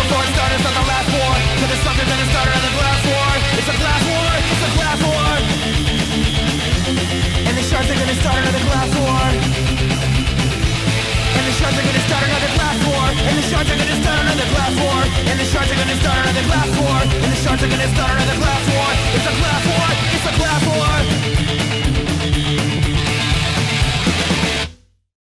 before it started, it's not the last war. But it's something that it started at the glass war. It's a glass war, it's a glass war. And the shards are gonna start another glass war. And the shards are gonna start another glass war. And the shards are gonna start another glass war. And the shards are gonna start another glass war. And the shards are gonna start another glass war.